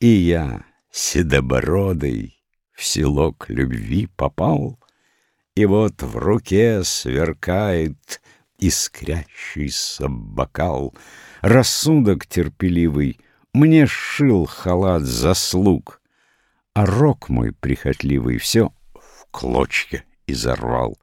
И я, седобородый, в селок любви попал, И вот в руке сверкает искрящийся бокал. Рассудок терпеливый мне сшил халат заслуг, А рок мой прихотливый все в клочья изорвал.